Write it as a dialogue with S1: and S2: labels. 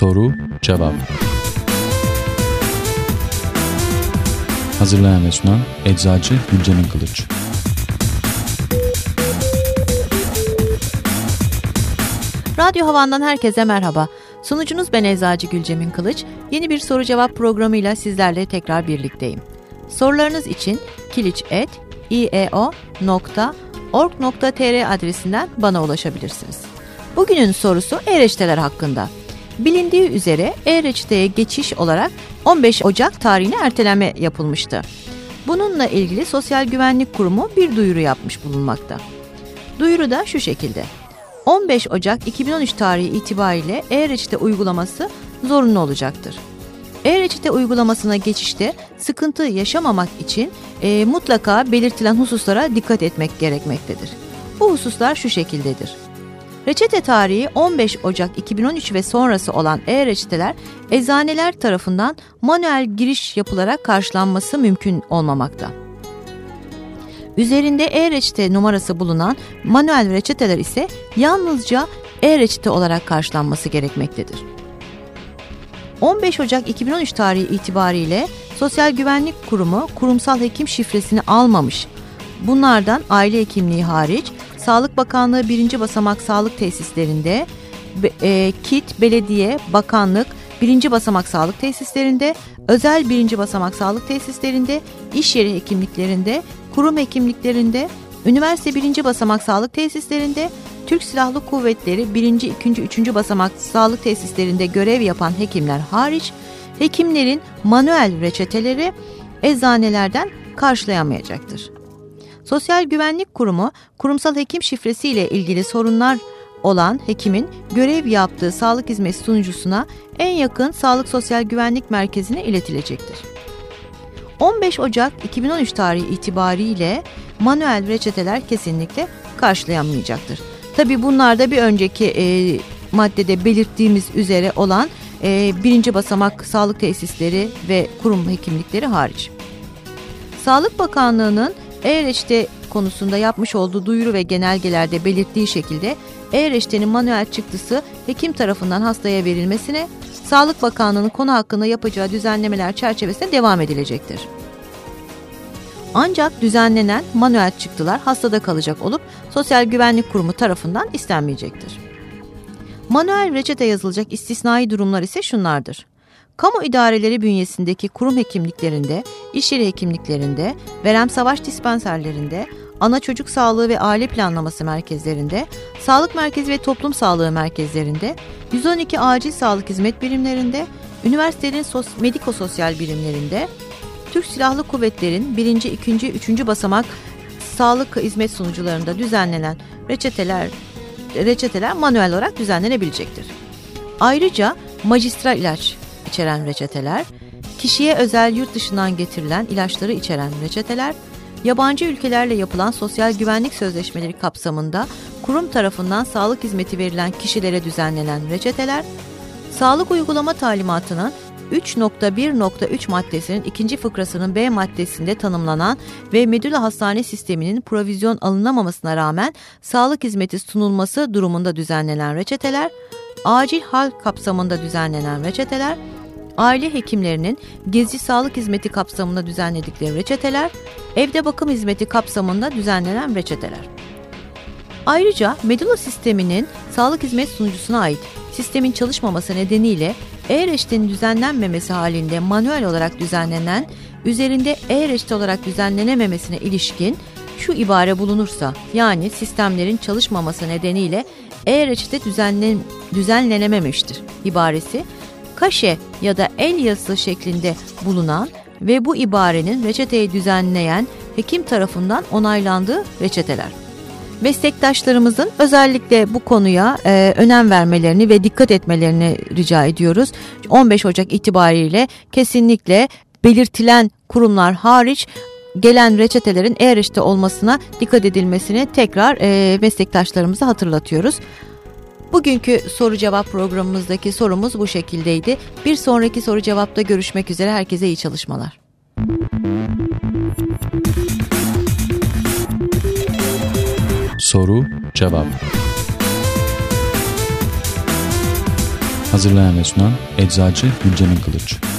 S1: Soru Cevap Hazırlayan ve sunan Eczacı Gülcemin Kılıç
S2: Radyo Havan'dan herkese merhaba. Sunucunuz ben Eczacı Gülcemin Kılıç. Yeni bir soru cevap programıyla sizlerle tekrar birlikteyim. Sorularınız için kiliç.ieo.org.tr adresinden bana ulaşabilirsiniz. Bugünün sorusu e-reçeteler hakkında. Bilindiği üzere e-reçeteye geçiş olarak 15 Ocak tarihine erteleme yapılmıştı. Bununla ilgili Sosyal Güvenlik Kurumu bir duyuru yapmış bulunmakta. Duyuru da şu şekilde. 15 Ocak 2013 tarihi itibariyle e-reçete uygulaması zorunlu olacaktır. E-reçete uygulamasına geçişte sıkıntı yaşamamak için e, mutlaka belirtilen hususlara dikkat etmek gerekmektedir. Bu hususlar şu şekildedir. Reçete tarihi 15 Ocak 2013 ve sonrası olan e-reçeteler eczaneler tarafından manuel giriş yapılarak karşılanması mümkün olmamakta. Üzerinde e-reçete numarası bulunan manuel reçeteler ise yalnızca e-reçete olarak karşılanması gerekmektedir. 15 Ocak 2013 tarihi itibariyle Sosyal Güvenlik Kurumu kurumsal hekim şifresini almamış. Bunlardan aile hekimliği hariç Sağlık Bakanlığı birinci basamak sağlık tesislerinde, e, KİT, belediye, bakanlık, birinci basamak sağlık tesislerinde, özel birinci basamak sağlık tesislerinde, iş yeri hekimliklerinde, kurum hekimliklerinde, üniversite birinci basamak sağlık tesislerinde, Türk Silahlı Kuvvetleri birinci, ikinci, üçüncü basamak sağlık tesislerinde görev yapan hekimler hariç, hekimlerin manuel reçeteleri eczanelerden karşılayamayacaktır. Sosyal Güvenlik Kurumu kurumsal hekim şifresi ile ilgili sorunlar olan hekimin görev yaptığı sağlık hizmeti sunucusuna en yakın Sağlık Sosyal Güvenlik Merkezi'ne iletilecektir. 15 Ocak 2013 tarihi itibariyle manuel reçeteler kesinlikle karşılayanmayacaktır. Tabi bunlarda bir önceki e, maddede belirttiğimiz üzere olan e, birinci basamak sağlık tesisleri ve kurum hekimlikleri hariç. Sağlık Bakanlığı'nın e-reçete konusunda yapmış olduğu duyuru ve genelgelerde belirttiği şekilde e-reçetenin manuel çıktısı hekim tarafından hastaya verilmesine, Sağlık Bakanlığı'nın konu hakkında yapacağı düzenlemeler çerçevesinde devam edilecektir. Ancak düzenlenen manuel çıktılar hastada kalacak olup Sosyal Güvenlik Kurumu tarafından istenmeyecektir. Manuel reçete yazılacak istisnai durumlar ise şunlardır. Kamu idareleri bünyesindeki kurum hekimliklerinde, iş yeri hekimliklerinde, verem savaş dispanserlerinde, ana çocuk sağlığı ve aile planlaması merkezlerinde, sağlık merkezi ve toplum sağlığı merkezlerinde, 112 acil sağlık hizmet birimlerinde, üniversitelerin sos medikososyal birimlerinde, Türk Silahlı Kuvvetleri'nin 1. 2. 3. basamak sağlık hizmet sunucularında düzenlenen reçeteler reçeteler manuel olarak düzenlenebilecektir. Ayrıca magistral ilaç içeren reçeteler, kişiye özel yurt dışından getirilen ilaçları içeren reçeteler, yabancı ülkelerle yapılan sosyal güvenlik sözleşmeleri kapsamında kurum tarafından sağlık hizmeti verilen kişilere düzenlenen reçeteler, sağlık uygulama talimatının 3.1.3 maddesinin ikinci fıkrasının B maddesinde tanımlanan ve medula hastane sisteminin provizyon alınamamasına rağmen sağlık hizmeti sunulması durumunda düzenlenen reçeteler, acil hal kapsamında düzenlenen reçeteler, aile hekimlerinin gezi sağlık hizmeti kapsamında düzenledikleri reçeteler, evde bakım hizmeti kapsamında düzenlenen reçeteler. Ayrıca Medula sisteminin sağlık hizmet sunucusuna ait sistemin çalışmaması nedeniyle e-reçetenin düzenlenmemesi halinde manuel olarak düzenlenen, üzerinde e-reçete olarak düzenlenememesine ilişkin şu ibare bulunursa yani sistemlerin çalışmaması nedeniyle e-reçete düzenlen, düzenlenememiştir ibaresi kaşe ya da el yazısı şeklinde bulunan ve bu ibarenin reçeteyi düzenleyen hekim tarafından onaylandığı reçeteler. Meslektaşlarımızın özellikle bu konuya e, önem vermelerini ve dikkat etmelerini rica ediyoruz. 15 Ocak itibariyle kesinlikle belirtilen kurumlar hariç gelen reçetelerin e-reçete olmasına dikkat edilmesini tekrar e, meslektaşlarımıza hatırlatıyoruz. Bugünkü soru cevap programımızdaki sorumuz bu şekildeydi. Bir sonraki soru cevapta görüşmek üzere. Herkese iyi çalışmalar.
S1: Soru cevap Hazırlayan ve sunan Eczacı Gülcemin Kılıç